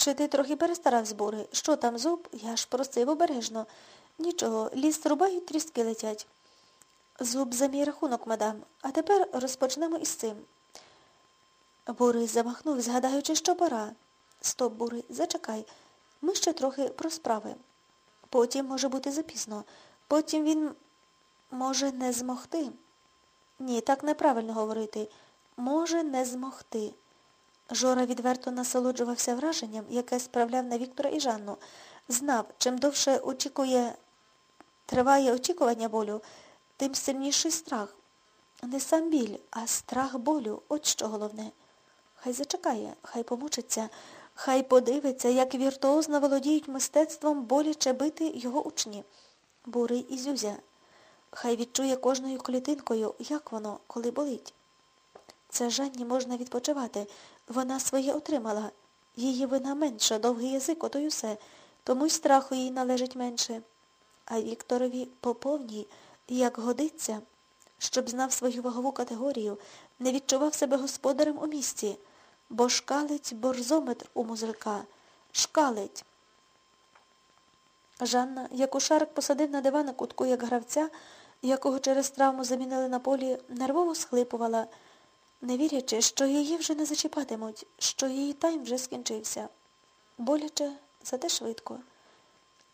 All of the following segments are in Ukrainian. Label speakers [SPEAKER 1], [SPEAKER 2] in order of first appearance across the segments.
[SPEAKER 1] Чи ти трохи перестарав збори? Що там зуб? Я ж просив обережно. Нічого, ліс рубають, тріски летять. Зуб за мій рахунок, мадам. А тепер розпочнемо із цим. Борис замахнув, згадаючи, що пора. Стоп, Бури, зачекай. Ми ще трохи про справи. Потім може бути запізно. Потім він може не змогти. Ні, так неправильно говорити. Може не змогти. Жора відверто насолоджувався враженням, яке справляв на Віктора і Жанну. Знав, чим довше очікує, триває очікування болю, тим сильніший страх. Не сам біль, а страх болю. От що головне. Хай зачекає, хай помучиться, хай подивиться, як віртуозно володіють мистецтвом боляче бити його учні. Бурий і Зюзя. Хай відчує кожною клітинкою, як воно, коли болить. Це Жанні можна відпочивати. Вона своє отримала. Її вина менша, довгий язик, ото й усе. Тому й страху їй належить менше. А Вікторові поповній, як годиться, щоб знав свою вагову категорію, не відчував себе господарем у місті, бо шкалить борзометр у музика. Шкалить. Жанна, яку Шарик посадив на диван на кутку, як гравця, якого через травму замінили на полі, нервово схлипувала, не вірячи, що її вже не зачіпатимуть, що її тайм вже скінчився. Боляче, зате швидко.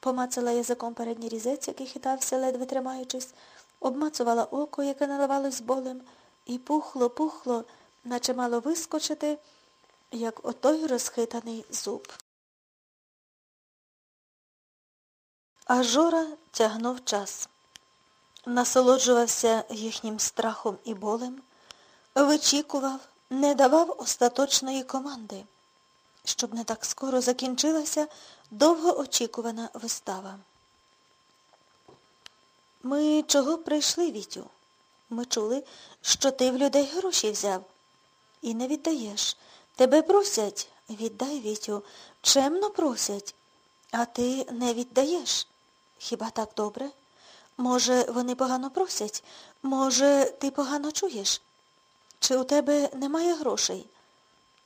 [SPEAKER 1] Помацала язиком передній різець, який хитався, ледве тримаючись, обмацувала око, яке наливалось болем, і пухло, пухло, наче мало вискочити, як отой розхитаний зуб. А Жора тягнув час. Насолоджувався їхнім страхом і болем, вичікував, не давав остаточної команди, щоб не так скоро закінчилася довгоочікувана вистава. Ми чого прийшли, Вітю? Ми чули, що ти в людей гроші взяв. І не віддаєш. Тебе просять, віддай, Вітю, чемно просять, а ти не віддаєш. Хіба так добре? Може, вони погано просять? Може, ти погано чуєш? Чи у тебе немає грошей?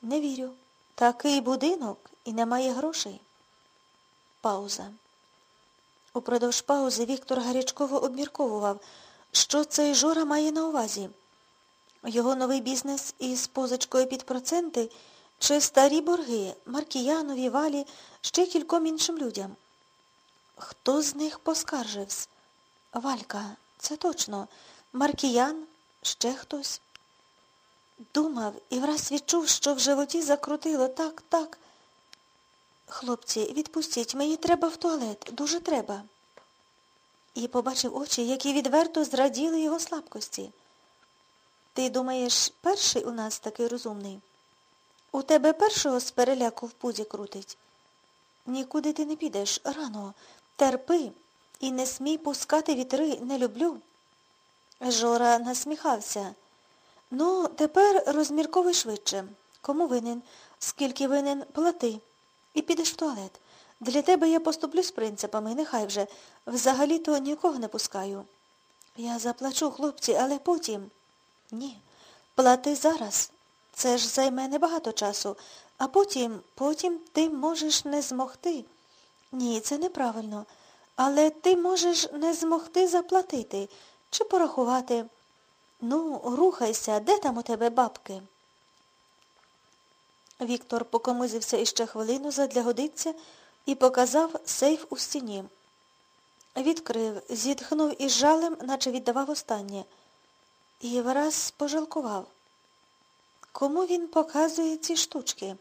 [SPEAKER 1] Не вірю. Такий будинок і немає грошей. Пауза. Упродовж паузи Віктор гарячково обмірковував, що цей Жора має на увазі. Його новий бізнес із позичкою під проценти чи старі борги Маркіянові, Валі, ще кільком іншим людям. Хто з них поскаржився? Валька, це точно. Маркіян, ще хтось. Думав і враз відчув, що в животі закрутило так, так. Хлопці, відпустіть, мені треба в туалет, дуже треба. І побачив очі, які відверто зраділи його слабкості. Ти думаєш, перший у нас такий розумний? У тебе першого з переляку в пузі крутить? Нікуди ти не підеш, рано. Терпи і не смій пускати вітри, не люблю. Жора насміхався. Ну, тепер розмірковуй швидше. Кому винен, скільки винен, плати. І підеш в туалет. Для тебе я поступлю з принципами, нехай вже. Взагалі-то нікого не пускаю. Я заплачу, хлопці, але потім. Ні. Плати зараз. Це ж займе небагато часу. А потім, потім ти можеш не змогти. Ні, це неправильно. Але ти можеш не змогти заплатити чи порахувати. Ну, рухайся, де там у тебе бабки? Віктор покомизився іще хвилину задля годиться і показав сейф у стіні. Відкрив, зітхнув із жалем, наче віддавав останнє. І враз пожалкував. Кому він показує ці штучки?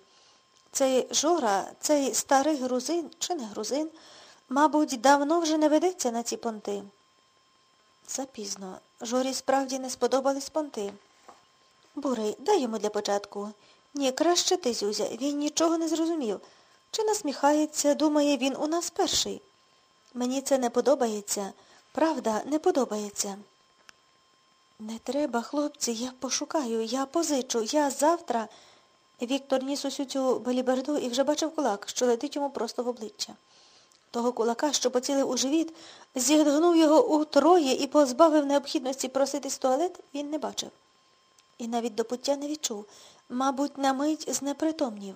[SPEAKER 1] Цей Жора, цей старий грузин чи не грузин, мабуть, давно вже не ведеться на ці понти. Запізно. Жорі справді не сподобались понти. Бурий, дай йому для початку. Ні, краще ти, Зюзя, він нічого не зрозумів. Чи насміхається, думає, він у нас перший. Мені це не подобається. Правда, не подобається. Не треба, хлопці, я пошукаю, я позичу, я завтра. Віктор ніс усю цю баліберду і вже бачив кулак, що летить йому просто в обличчя. Того кулака, що поцілив у живіт, зігнув його утроє і позбавив необхідності проситись в туалет, він не бачив. І навіть до пуття не відчув. Мабуть, на мить знепритомнів.